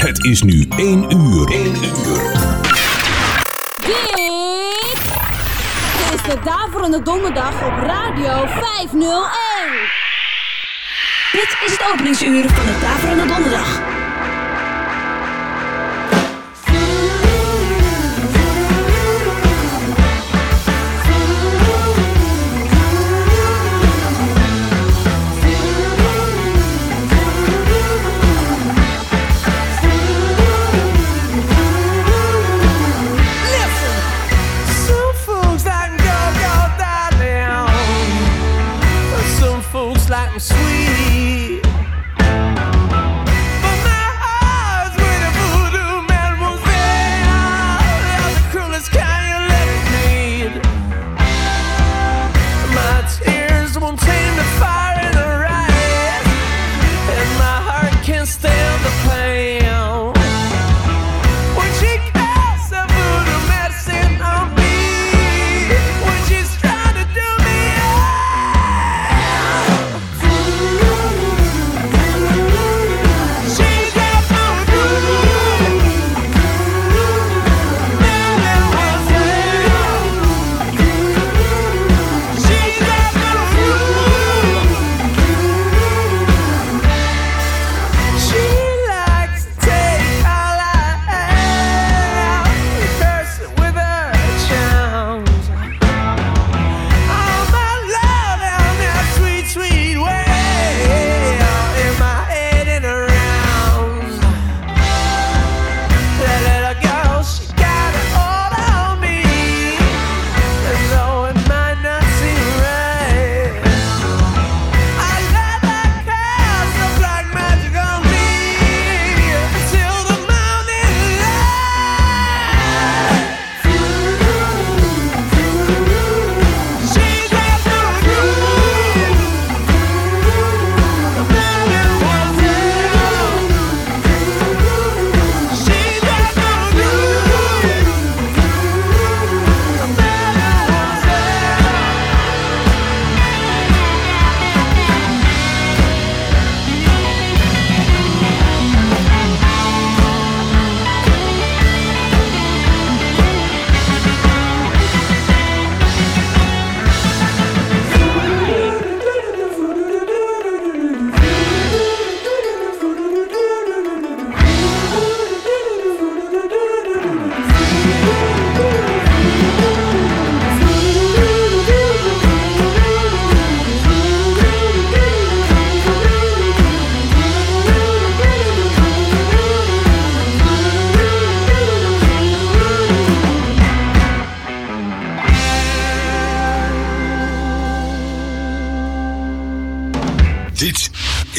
Het is nu 1 uur. 1 uur. Dit is de Daverende Donderdag op Radio 501. Dit is het openingsuur van de Daverende Donderdag.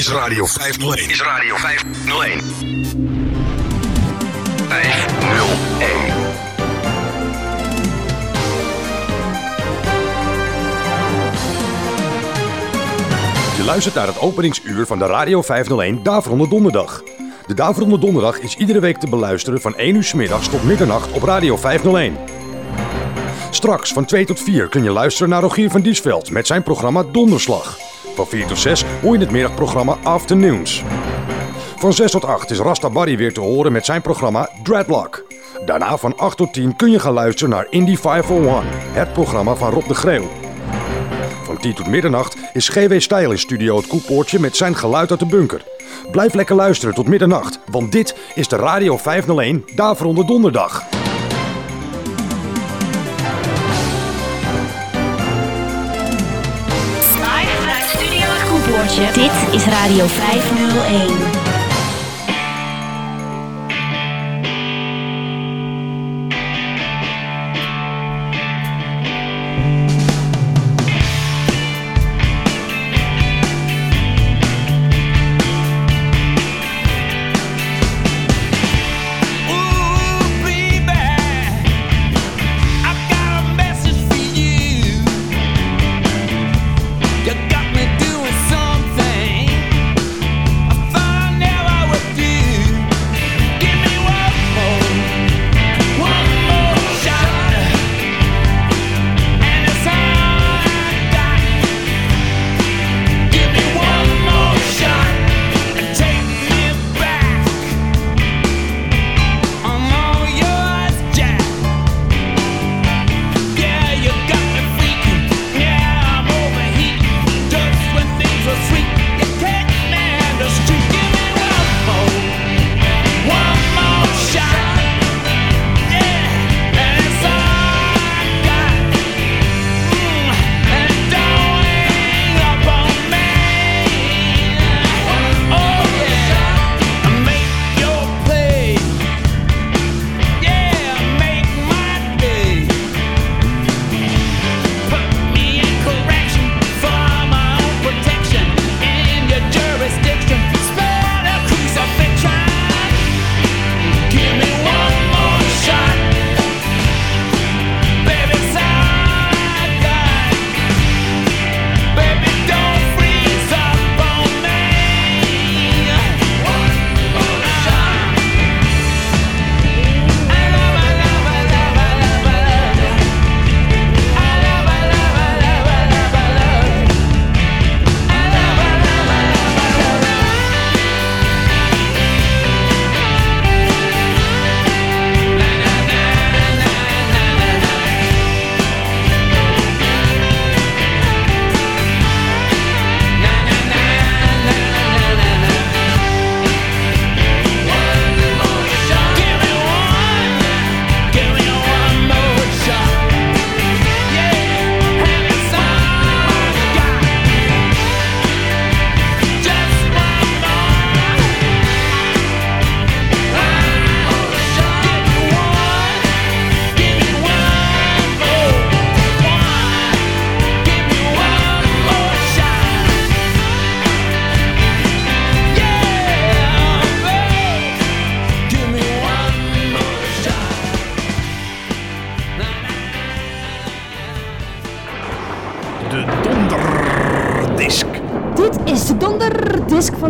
is Radio 501. Is Radio 501. 501. Je luistert naar het openingsuur van de Radio 501 Daveronde Donderdag. De Daveronde Donderdag is iedere week te beluisteren van 1 uur s middags tot middernacht op Radio 501. Straks van 2 tot 4 kun je luisteren naar Rogier van Diesveld met zijn programma Donderslag van 4 tot 6 hoor je het middagprogramma Afternoons. Van 6 tot 8 is Rasta Barry weer te horen met zijn programma Dreadlock. Daarna van 8 tot 10 kun je gaan luisteren naar Indie 501, het programma van Rob de Greeuw. Van 10 tot middernacht is GW Stijl in studio het koepoortje met zijn geluid uit de bunker. Blijf lekker luisteren tot middernacht, want dit is de Radio 501 Daarvoor onder Donderdag. Dit is Radio 501.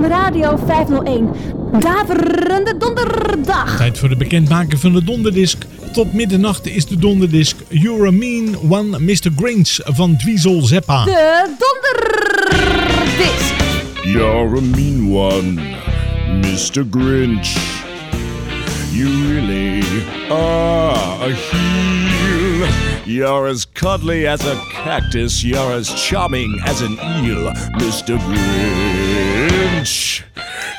Radio 501. Daverende donderdag. Tijd voor de bekendmaken van de donderdisk. Tot middernacht is de donderdisk You're a Mean One Mr. Grinch van Dweezel Zeppa. De donderdisk. You're a mean one, Mr. Grinch. You really are a heel. You're as cuddly as a cactus, you're as charming as an eel, Mr. Grinch.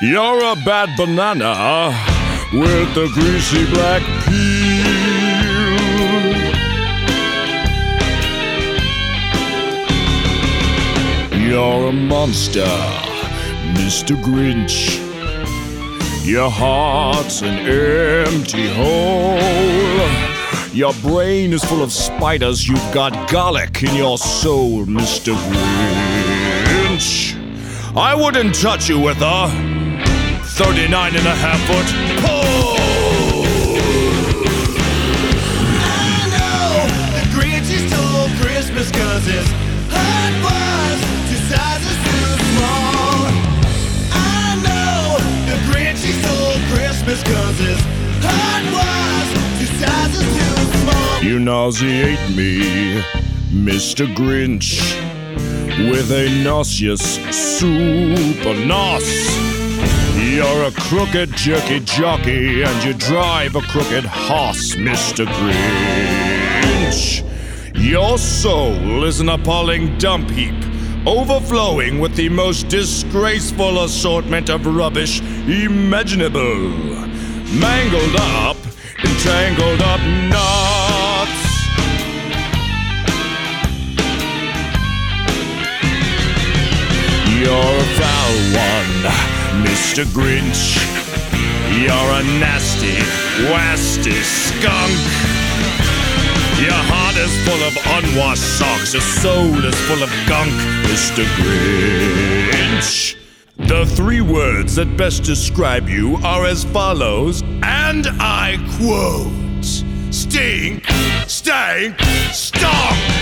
You're a bad banana with a greasy black peel. You're a monster, Mr. Grinch. Your heart's an empty hole. Your brain is full of spiders. You've got garlic in your soul, Mr. Grinch. I wouldn't touch you with a 39 and a half foot pole. I know the Grinch Christmas cause his heart was two sizes too small. I know the Grinch he stole Christmas cause his You nauseate me, Mr. Grinch, with a nauseous super nos. You're a crooked, jerky jockey, and you drive a crooked horse, Mr. Grinch. Your soul is an appalling dump heap, overflowing with the most disgraceful assortment of rubbish imaginable. Mangled up, entangled up, now. You're a foul one, Mr. Grinch. You're a nasty, wasty skunk. Your heart is full of unwashed socks. Your soul is full of gunk, Mr. Grinch. The three words that best describe you are as follows, and I quote Stink, stank, stomp.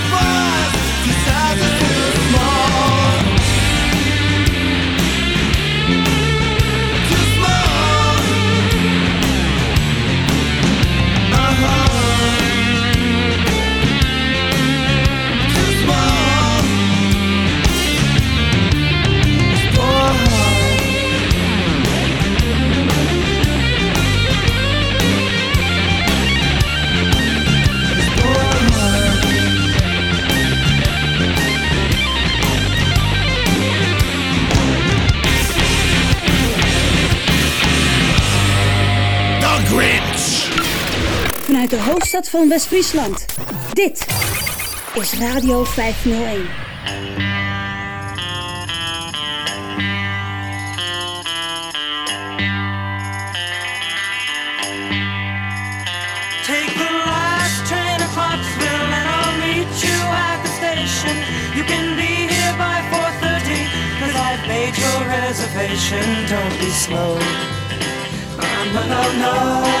vanuit de hoofdstad van West-Friesland. Dit is Radio 501. Take the last train to Clarksville and I'll meet you at the station. You can be here by 4.30 cause I've made your reservation. Don't be slow. I'm no, no.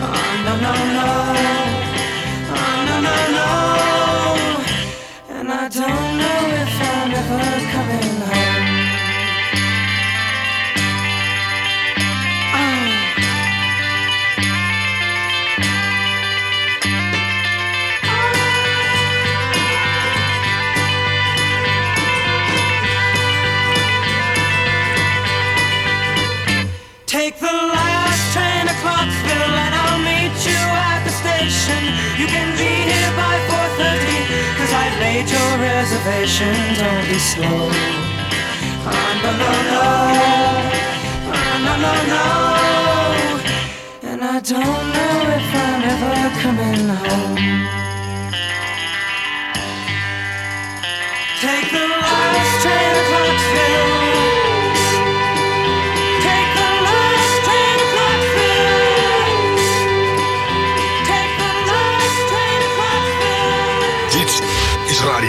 Oh, no, no, no. Oh, no, no, no. And I don't know if I'm ever coming home. reservation, don't be slow. I'm On Bologna, no, no, And I don't know if I'm ever coming home.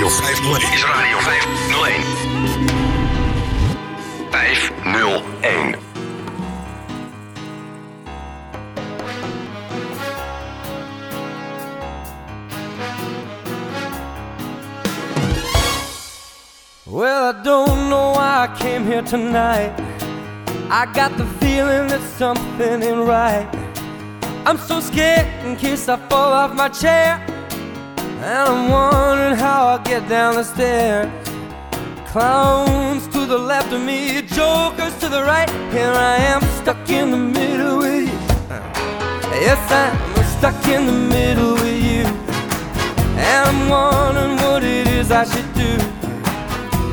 501. Is Radio 501. 501. Well, I don't know why I came here tonight. I got the feeling that something ain't right. I'm so scared in case I fall off my chair. And I'm wondering how I get down the stairs. Clowns to the left of me, jokers to the right. Here I am, stuck in the middle with you. Yes, I'm stuck in the middle with you. And I'm wondering what it is I should do.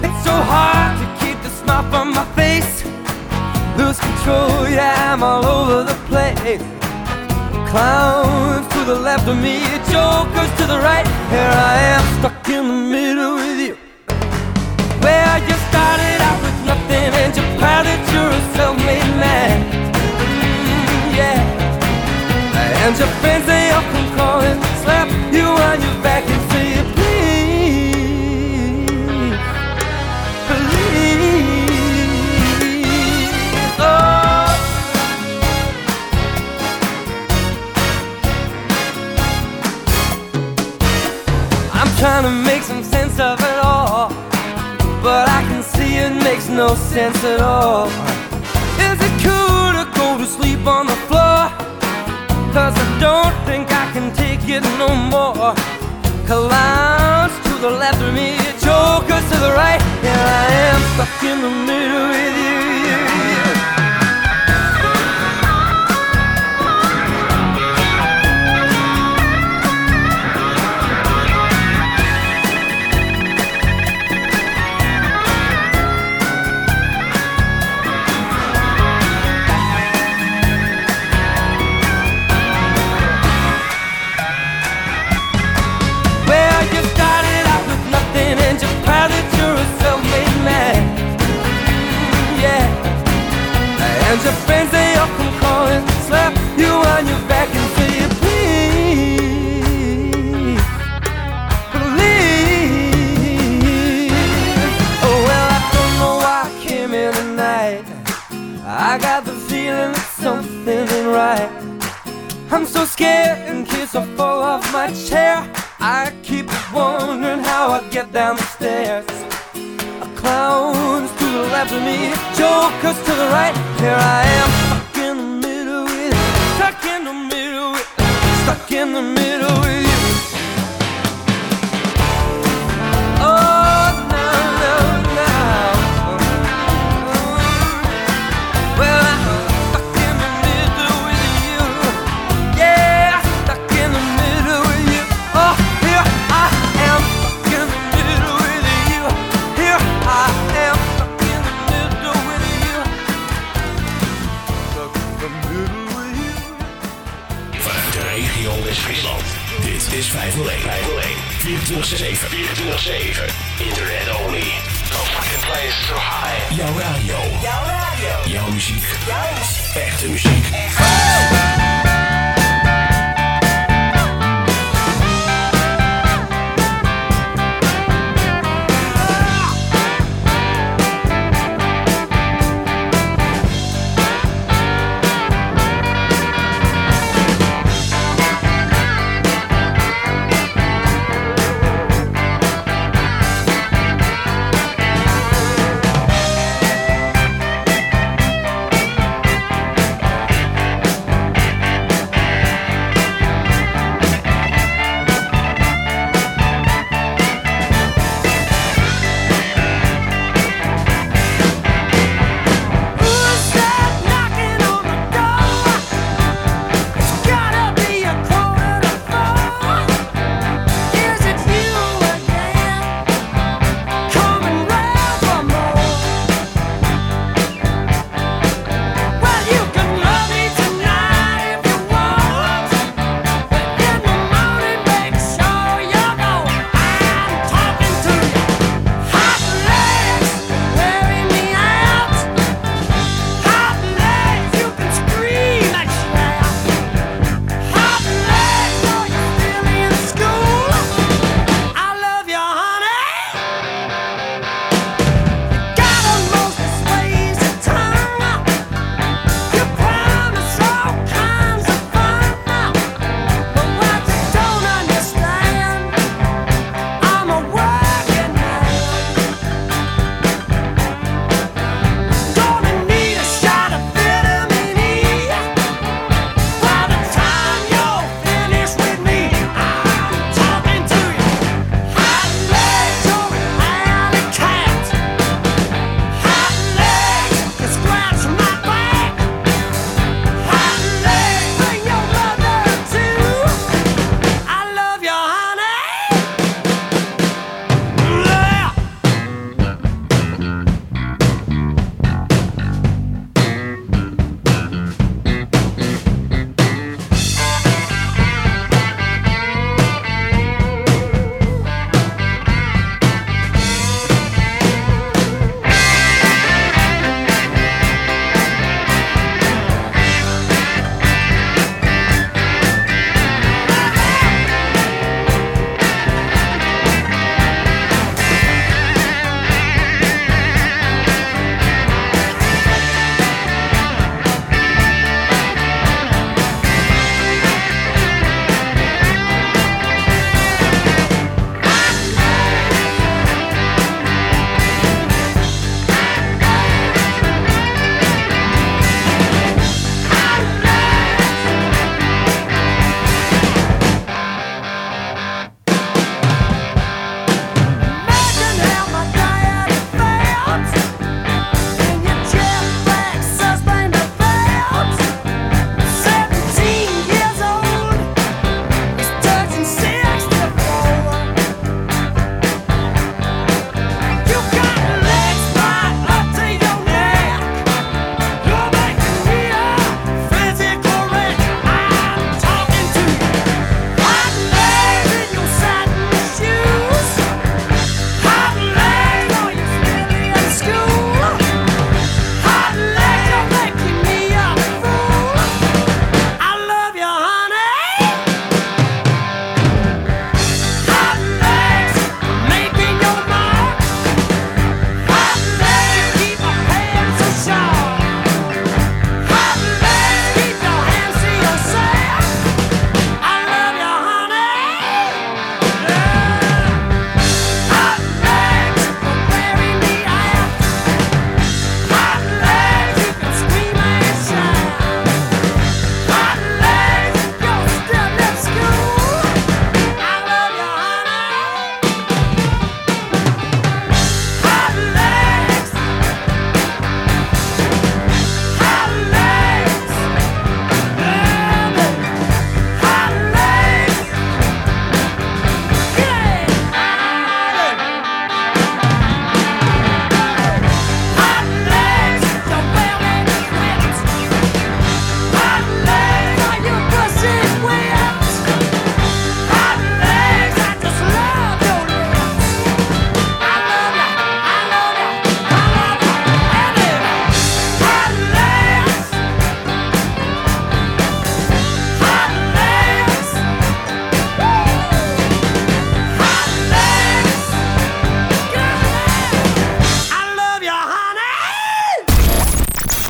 It's so hard to keep the smile from my face. Lose control, yeah, I'm all over the place clowns to the left of me, jokers to the right. Here I am stuck in the middle with you. Where you started out with nothing and you proud that you're a self-made man. Mm, yeah, and your friends they all come calling.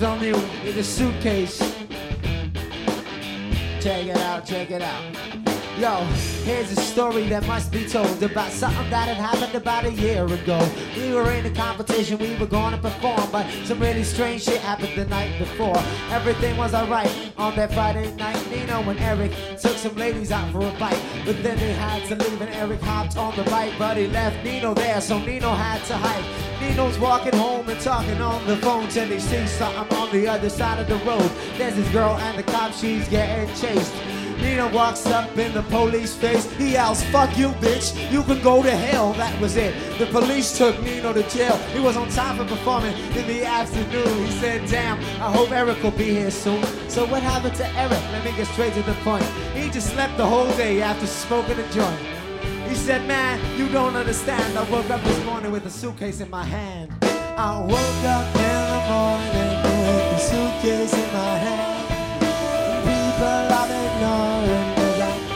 is on the, the suitcase. Check it out, check it out. Yo, here's a story that must be told about something that had happened about a year ago. We were in a competition, we were gonna perform, but some really strange shit happened the night before. Everything was alright on that Friday night. Nino and Eric took some ladies out for a bite, but then they had to leave, and Eric hopped on the bike, but he left Nino there, so Nino had to hike. Nino's walking home and talking on the phone till he sees something on the other side of the road. There's this girl and the cop, she's getting chased. Nina walks up in the police face. He yells, fuck you, bitch. You can go to hell. That was it. The police took Nino to jail. He was on time for performing in the afternoon. He said, damn, I hope Eric will be here soon. So what happened to Eric? Let me get straight to the point. He just slept the whole day after smoking a joint. He said, man, you don't understand. I woke up this morning with a suitcase in my hand. I woke up in the morning with a suitcase in my hand. People I've ignored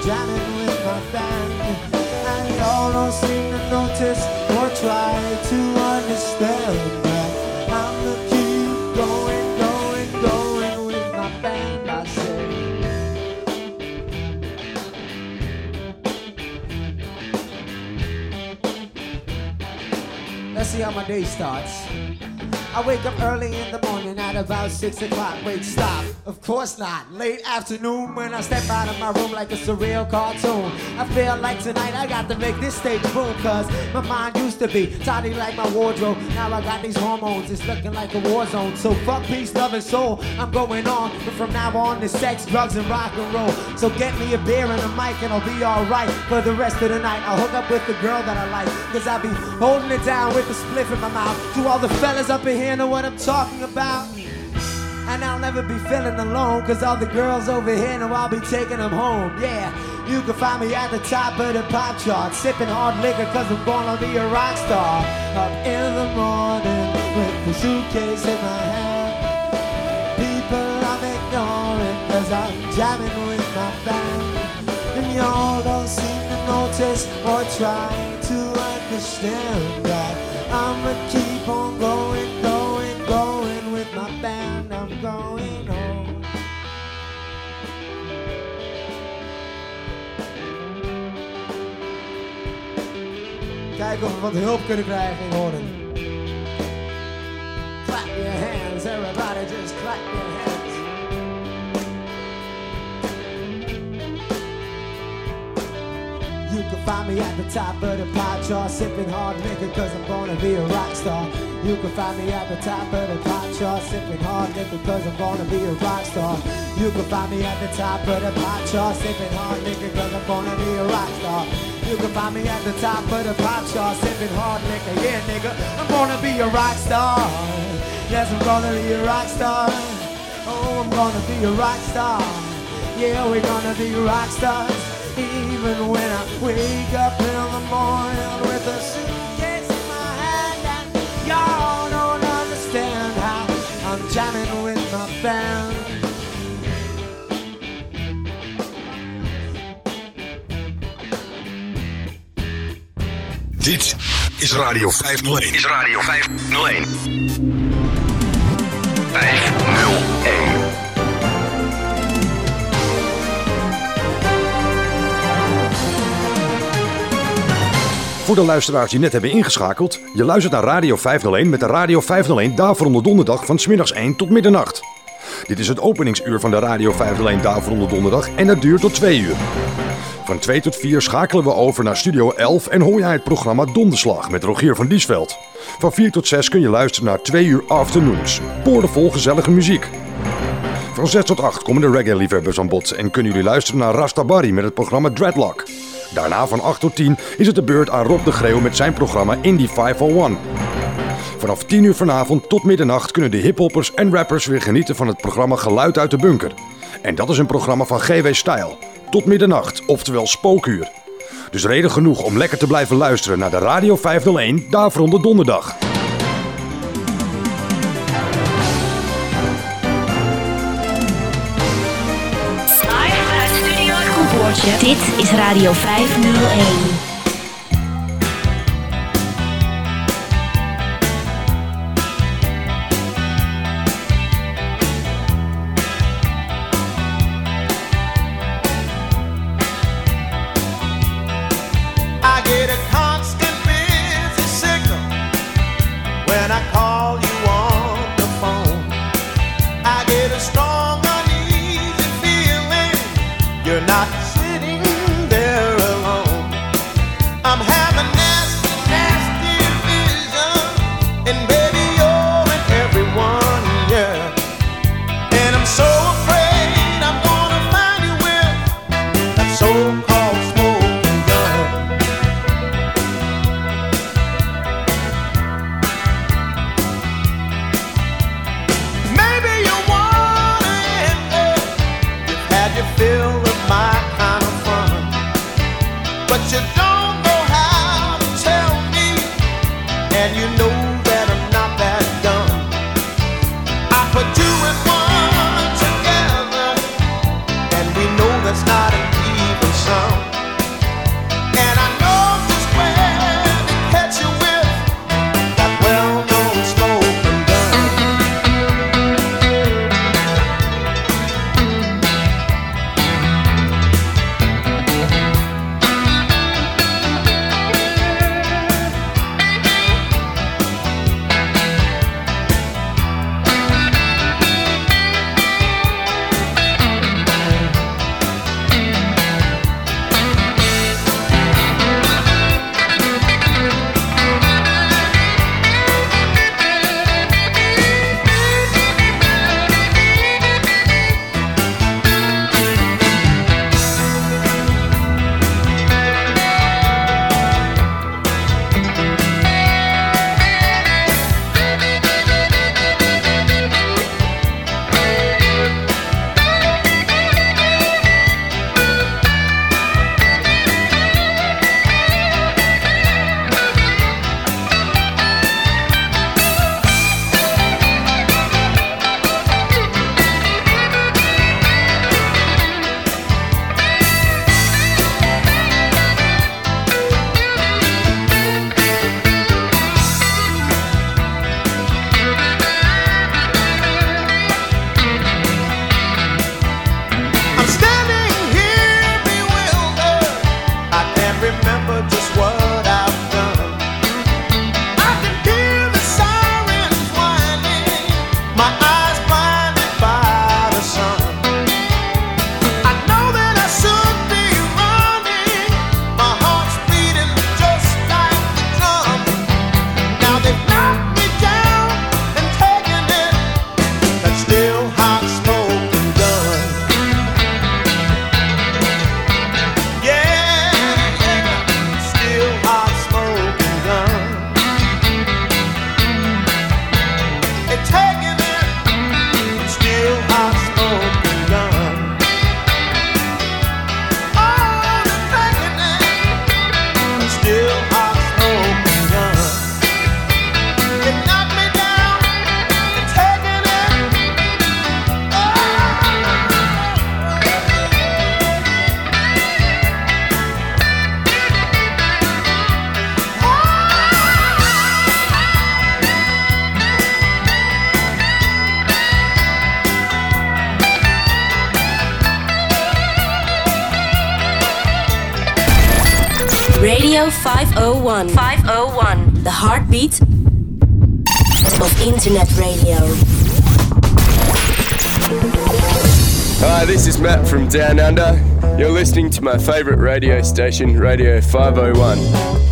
jamming with my band. And all don't seem to notice or try to understand that I'm the going, going, going with my band. I say. Let's see how my day starts. I wake up early in the morning at about 6 o'clock. Wait, stop. Of course not. Late afternoon when I step out of my room like a surreal cartoon. I feel like tonight I got to make this stage boom. Cause my mind used to be tidy like my wardrobe. Now I got these hormones. It's looking like a war zone. So fuck peace, love, and soul. I'm going on. But from now on, it's sex, drugs, and rock and roll. So get me a beer and a mic and I'll be alright for the rest of the night. I'll hook up with the girl that I like. Cause I'll be holding it down with a spliff in my mouth. To all the fellas up in here here know what I'm talking about. And I'll never be feeling alone, cause all the girls over here know I'll be taking them home. Yeah, you can find me at the top of the pop chart, sipping hard liquor, cause I'm gonna be a rock star. Up in the morning with the suitcase in my hand. People I'm ignoring, cause I'm jamming with my band. And y'all don't seem to notice or try to understand that I'ma keep on going going with my band, I'm going home. Kijk of we wat hulp kunnen krijgen in Horen. Clap your hands, everybody just clap your hands. You can find me at the top of the pie chart, sipping hard liquor, cause I'm gonna be a rock star. You can find me at the top of the pop chart, sipping hard liquor because I'm gonna be a rock star. You can find me at the top of the pop chart, sipping hard liquor because I'm gonna be a rock star. You can find me at the top of the pop chart, sipping hard liquor. Yeah, nigga, I'm gonna be a rock star. Yes, I'm gonna be a rock star. Oh, I'm gonna be a rock star. Yeah, we're gonna be rock stars. Even when I wake up in the morning with a suit jamming with my band. Dit is Radio 501. Is Radio 501. 501. Voor de luisteraars die net hebben ingeschakeld, je luistert naar Radio 501 met de Radio 501 de Donderdag van smiddags 1 tot middernacht. Dit is het openingsuur van de Radio 501 de Donderdag en dat duurt tot 2 uur. Van 2 tot 4 schakelen we over naar Studio 11 en hoor jij het programma Donderslag met Rogier van Diesveld. Van 4 tot 6 kun je luisteren naar 2 uur afternoons, poordevol gezellige muziek. Van 6 tot 8 komen de reggae-liefhebbers aan bod en kunnen jullie luisteren naar Rastabari met het programma Dreadlock. Daarna van 8 tot 10 is het de beurt aan Rob de Greeuw met zijn programma Indie 501. Vanaf 10 uur vanavond tot middernacht kunnen de hiphoppers en rappers weer genieten van het programma Geluid uit de Bunker. En dat is een programma van GW Style. Tot middernacht, oftewel spookuur. Dus reden genoeg om lekker te blijven luisteren naar de Radio 501 daarvoor onder donderdag. Dit is Radio 501. Down Under. You're listening to my favourite radio station, Radio 501.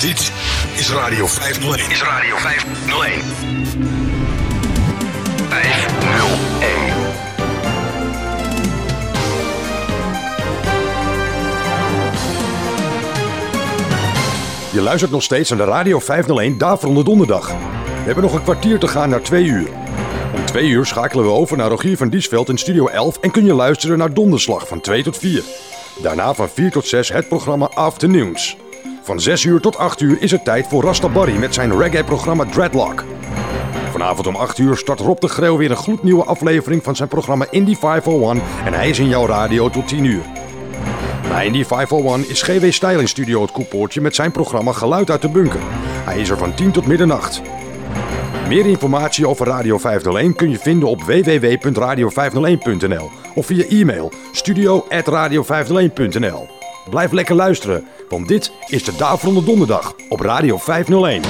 Dit is Radio 501. Is Radio 501. 501. Je luistert nog steeds naar de Radio 501 de Donderdag. We hebben nog een kwartier te gaan naar twee uur. Om twee uur schakelen we over naar Rogier van Diesveld in Studio 11 en kun je luisteren naar Donderslag van 2 tot 4. Daarna van 4 tot 6 het programma Afternoons. Van 6 uur tot 8 uur is het tijd voor Rasta Barry met zijn reggae-programma Dreadlock. Vanavond om 8 uur start Rob de Greel weer een gloednieuwe aflevering van zijn programma Indie 501 en hij is in jouw radio tot 10 uur. Na Indie 501 is GW in Studio het koepoortje met zijn programma Geluid uit de Bunker. Hij is er van 10 tot middernacht. Meer informatie over Radio 501 kun je vinden op www.radio501.nl of via e-mail studio.radio501.nl Blijf lekker luisteren, want dit is de Daverende Donderdag op Radio 501.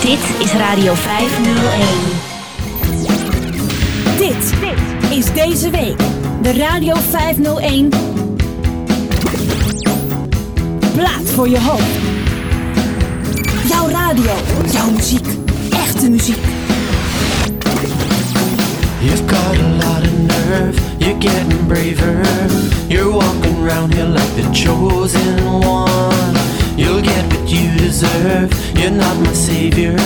Dit is Radio 501. Dit is deze week de Radio 501. Plaat voor je hoop. Jouw radio, jouw muziek, echte muziek. You've got a lot of nerve, you're getting braver. You're walking around here like the chosen one. You'll get what you deserve, you're not my savior.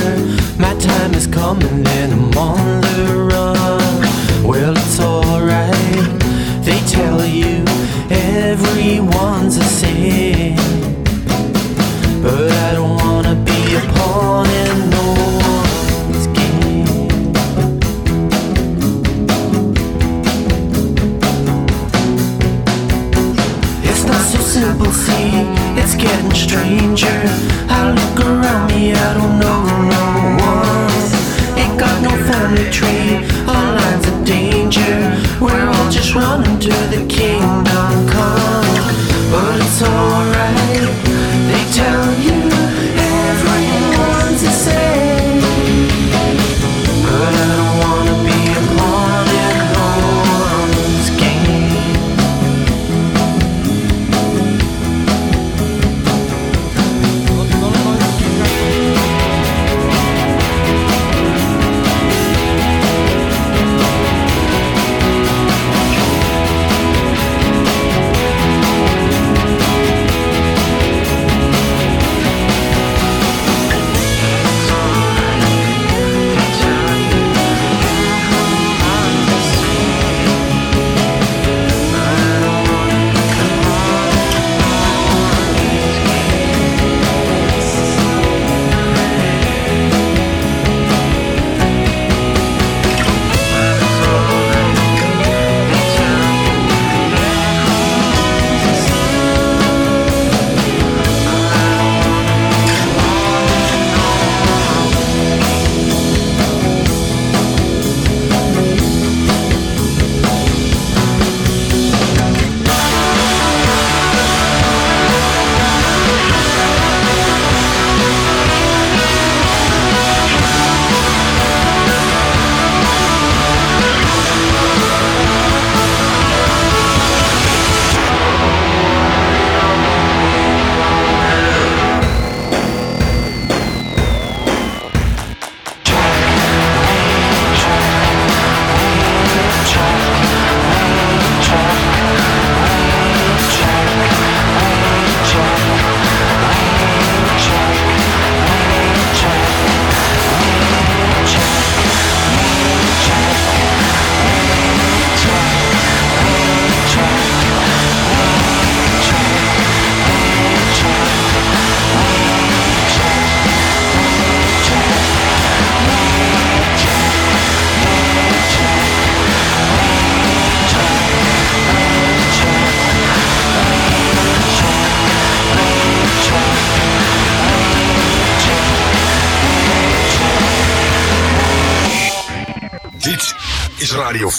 My time is coming and I'm on the run. Well, it's alright, they tell you everyone's a savior.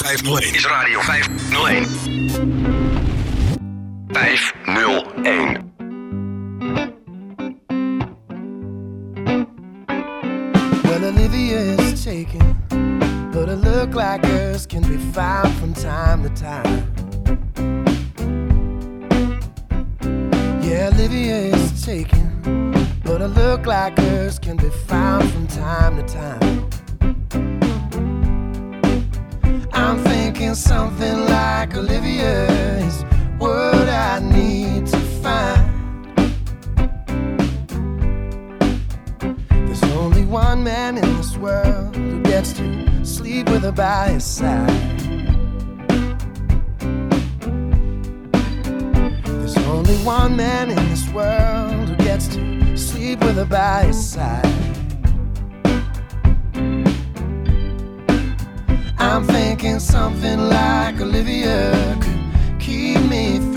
501. Is Radio 501. side. I'm thinking something like Olivia could keep me.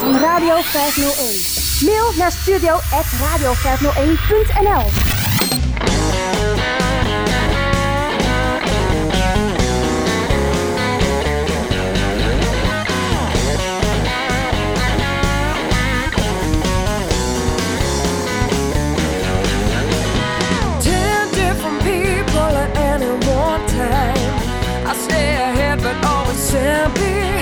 van Radio 501. Mail naar studio.radio501.nl different people time. I stay ahead, but always simply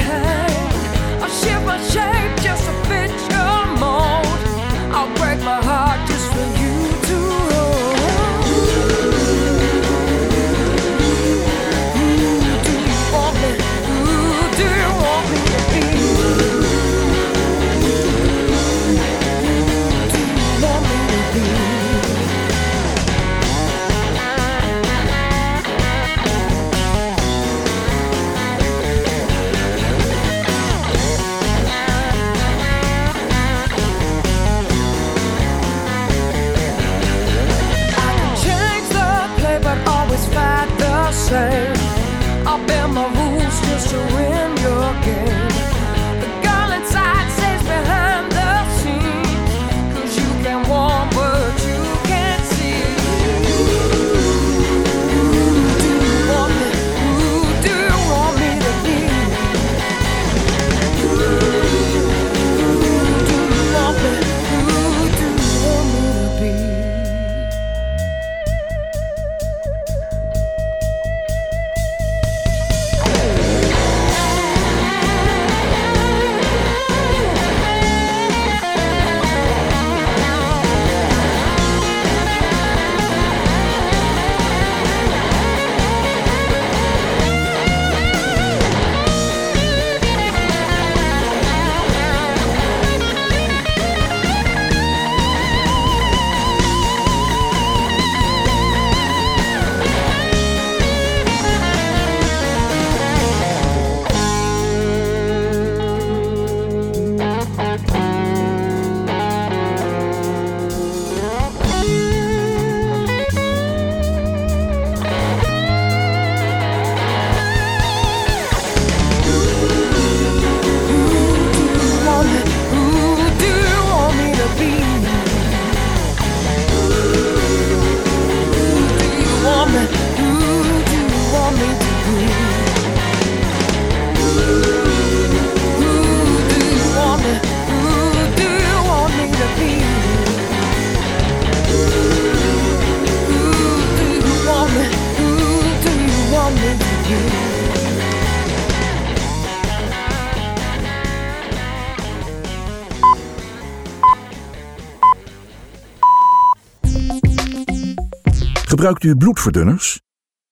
Gebruikt u bloedverdunners?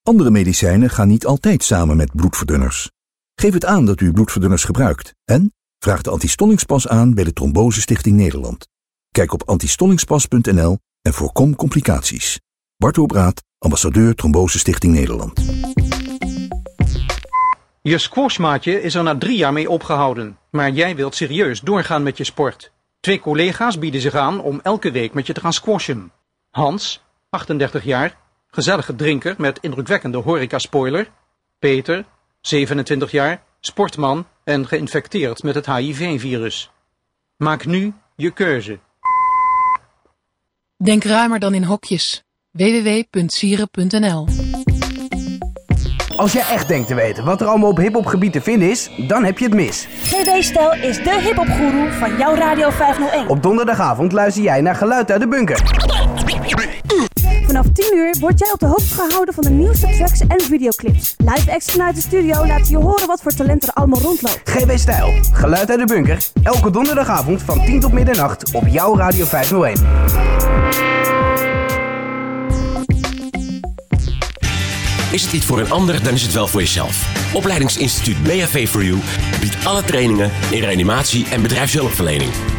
Andere medicijnen gaan niet altijd samen met bloedverdunners. Geef het aan dat u bloedverdunners gebruikt en vraag de antistollingspas aan bij de Trombose Stichting Nederland. Kijk op antistollingspas.nl en voorkom complicaties. Bart Obraat, ambassadeur Trombose Stichting Nederland. Je squashmaatje is er na drie jaar mee opgehouden, maar jij wilt serieus doorgaan met je sport. Twee collega's bieden zich aan om elke week met je te gaan squashen. Hans, 38 jaar, gezellige drinker met indrukwekkende spoiler. Peter, 27 jaar, sportman en geïnfecteerd met het HIV-virus. Maak nu je keuze. Denk ruimer dan in hokjes. www.sieren.nl als jij echt denkt te weten wat er allemaal op hiphopgebied te vinden is, dan heb je het mis. GD Stel is de hiphopgoeroe van jouw Radio 501. Op donderdagavond luister jij naar Geluid uit de Bunker. Vanaf 10 uur word jij op de hoogte gehouden van de nieuwste tracks en videoclips. Live acts vanuit de studio laten je horen wat voor talent er allemaal rondloopt. GB Stijl, geluid uit de bunker. Elke donderdagavond van 10 tot middernacht op jouw Radio 501. Is het niet voor een ander, dan is het wel voor jezelf. Opleidingsinstituut BHV for You biedt alle trainingen in reanimatie en bedrijfshulpverlening.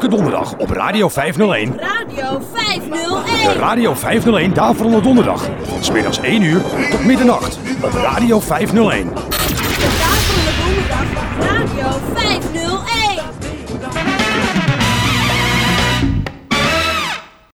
Elke donderdag op Radio 501. Radio 501. De Radio 501 daar Daverende Donderdag. Van smiddags 1 uur tot middernacht op Radio 501. De Daverende Donderdag op Radio 501.